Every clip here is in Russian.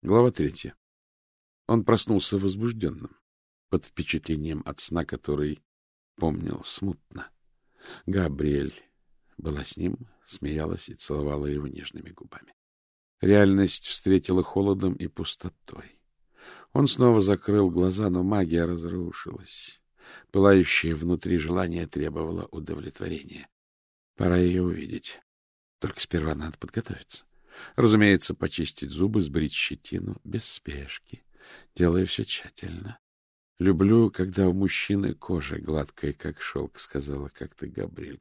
Глава третья. Он проснулся возбужденным, под впечатлением от сна, который помнил смутно. Габриэль была с ним, смеялась и целовала его нежными губами. Реальность встретила холодом и пустотой. Он снова закрыл глаза, но магия разрушилась. Пылающее внутри желание требовало удовлетворения. Пора ее увидеть. Только сперва надо подготовиться. Разумеется, почистить зубы, сбрить щетину, без спешки, делая все тщательно. — Люблю, когда у мужчины кожа гладкая, как шелк, — сказала как-то Габриэль.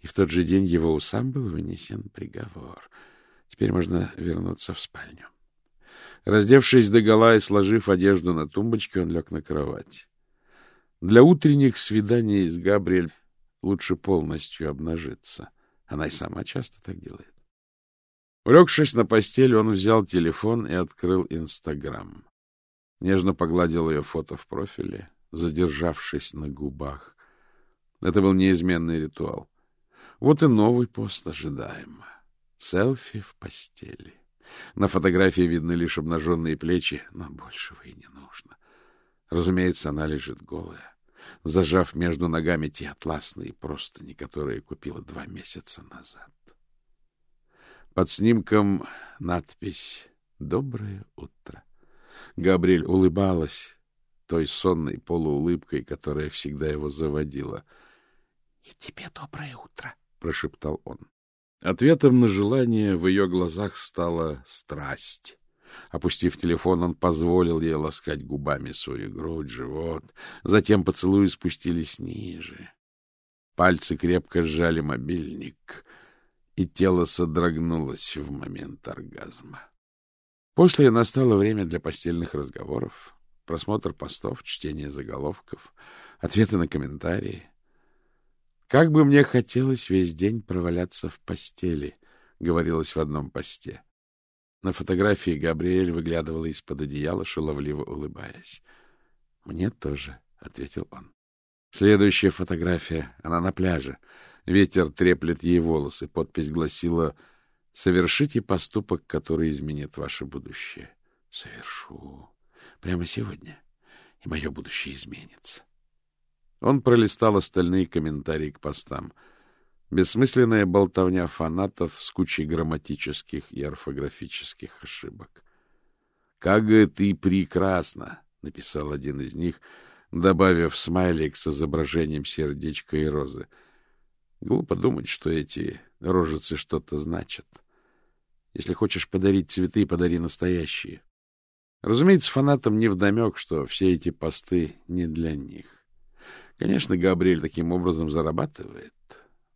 И в тот же день его усам был вынесен приговор. Теперь можно вернуться в спальню. Раздевшись догола и сложив одежду на тумбочке, он лег на кровать. Для утренних свиданий с Габриэль лучше полностью обнажиться. Она и сама часто так делает. Улегшись на постель, он взял телефон и открыл Инстаграм. Нежно погладил ее фото в профиле, задержавшись на губах. Это был неизменный ритуал. Вот и новый пост ожидаемо. Селфи в постели. На фотографии видны лишь обнаженные плечи, но большего и не нужно. Разумеется, она лежит голая, зажав между ногами те атласные простыни, которые купила два месяца назад. Под снимком надпись «Доброе утро». Габриэль улыбалась той сонной полуулыбкой, которая всегда его заводила. — И тебе доброе утро, — прошептал он. Ответом на желание в ее глазах стала страсть. Опустив телефон, он позволил ей ласкать губами свою грудь, живот. Затем поцелуи спустились ниже. Пальцы крепко сжали мобильник — и тело содрогнулось в момент оргазма. После настало время для постельных разговоров, просмотр постов, чтение заголовков, ответы на комментарии. «Как бы мне хотелось весь день проваляться в постели», — говорилось в одном посте. На фотографии Габриэль выглядывала из-под одеяла, шаловливо улыбаясь. «Мне тоже», — ответил он. Следующая фотография. Она на пляже. Ветер треплет ей волосы. Подпись гласила «Совершите поступок, который изменит ваше будущее». Совершу. Прямо сегодня. И мое будущее изменится. Он пролистал остальные комментарии к постам. Бессмысленная болтовня фанатов с кучей грамматических и орфографических ошибок. «Как ты прекрасно!» — написал один из них, добавив смайлик с изображением сердечка и розы — Глупо думать, что эти рожицы что-то значат. Если хочешь подарить цветы, подари настоящие. Разумеется, фанатам не вдомек, что все эти посты не для них. Конечно, Габриэль таким образом зарабатывает,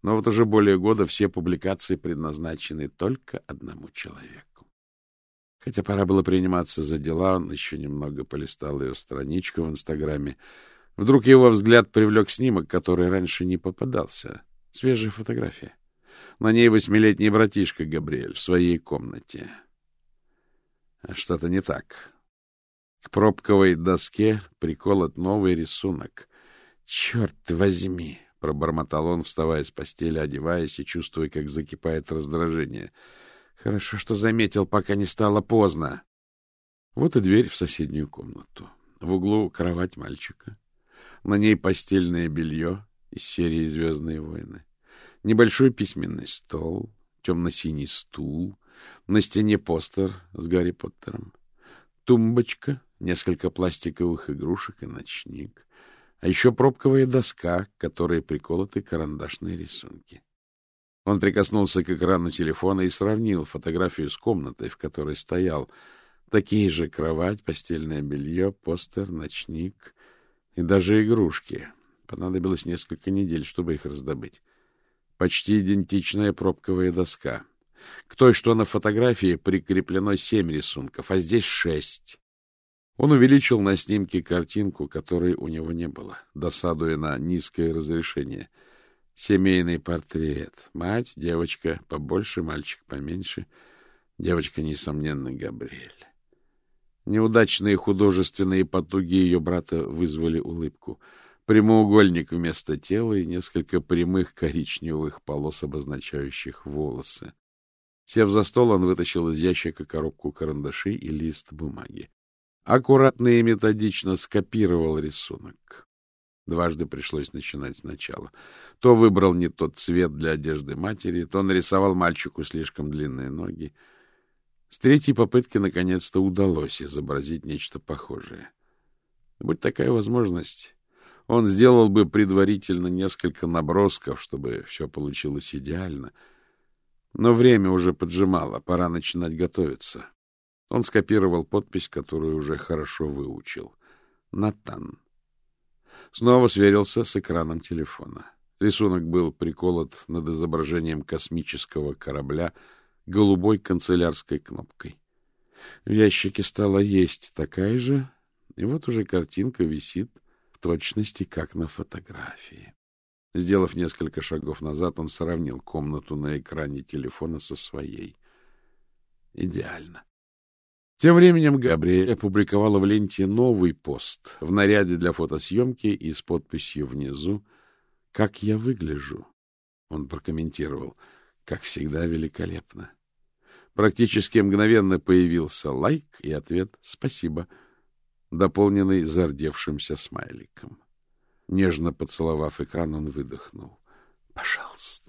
но вот уже более года все публикации предназначены только одному человеку. Хотя пора было приниматься за дела, он еще немного полистал ее страничку в Инстаграме. Вдруг его взгляд привлек снимок, который раньше не попадался — Свежая фотография. На ней восьмилетний братишка Габриэль в своей комнате. А что-то не так. К пробковой доске приколот новый рисунок. «Черт возьми!» — пробормотал он, вставая с постели, одеваясь и чувствуя, как закипает раздражение. «Хорошо, что заметил, пока не стало поздно». Вот и дверь в соседнюю комнату. В углу кровать мальчика. На ней постельное белье из серии «Звездные войны». Небольшой письменный стол, темно-синий стул, на стене постер с Гарри Поттером, тумбочка, несколько пластиковых игрушек и ночник, а еще пробковая доска, к которой приколоты карандашные рисунки. Он прикоснулся к экрану телефона и сравнил фотографию с комнатой, в которой стоял. Такие же кровать, постельное белье, постер, ночник и даже игрушки. Понадобилось несколько недель, чтобы их раздобыть почти идентичная пробковая доска. К той, что на фотографии, прикреплено семь рисунков, а здесь шесть. Он увеличил на снимке картинку, которой у него не было, досадуя на низкое разрешение. Семейный портрет. Мать, девочка побольше, мальчик поменьше. Девочка, несомненно, Габриэль. Неудачные художественные потуги ее брата вызвали улыбку — прямоугольник вместо тела и несколько прямых коричневых полос, обозначающих волосы. Сев за стол, он вытащил из ящика коробку карандашей и лист бумаги. Аккуратно и методично скопировал рисунок. Дважды пришлось начинать сначала. То выбрал не тот цвет для одежды матери, то нарисовал мальчику слишком длинные ноги. С третьей попытки наконец-то удалось изобразить нечто похожее. Будь такая возможность, он сделал бы предварительно несколько набросков, чтобы все получилось идеально. Но время уже поджимало, пора начинать готовиться. Он скопировал подпись, которую уже хорошо выучил. Натан. Снова сверился с экраном телефона. Рисунок был приколот над изображением космического корабля голубой канцелярской кнопкой. В ящике стала есть такая же, и вот уже картинка висит точности, как на фотографии. Сделав несколько шагов назад, он сравнил комнату на экране телефона со своей. Идеально. Тем временем Габриэль опубликовала в ленте новый пост в наряде для фотосъемки и с подписью внизу «Как я выгляжу?» Он прокомментировал «Как всегда великолепно». Практически мгновенно появился лайк и ответ «Спасибо», дополненный зардевшимся смайликом. Нежно поцеловав экран, он выдохнул. — Пожалуйста.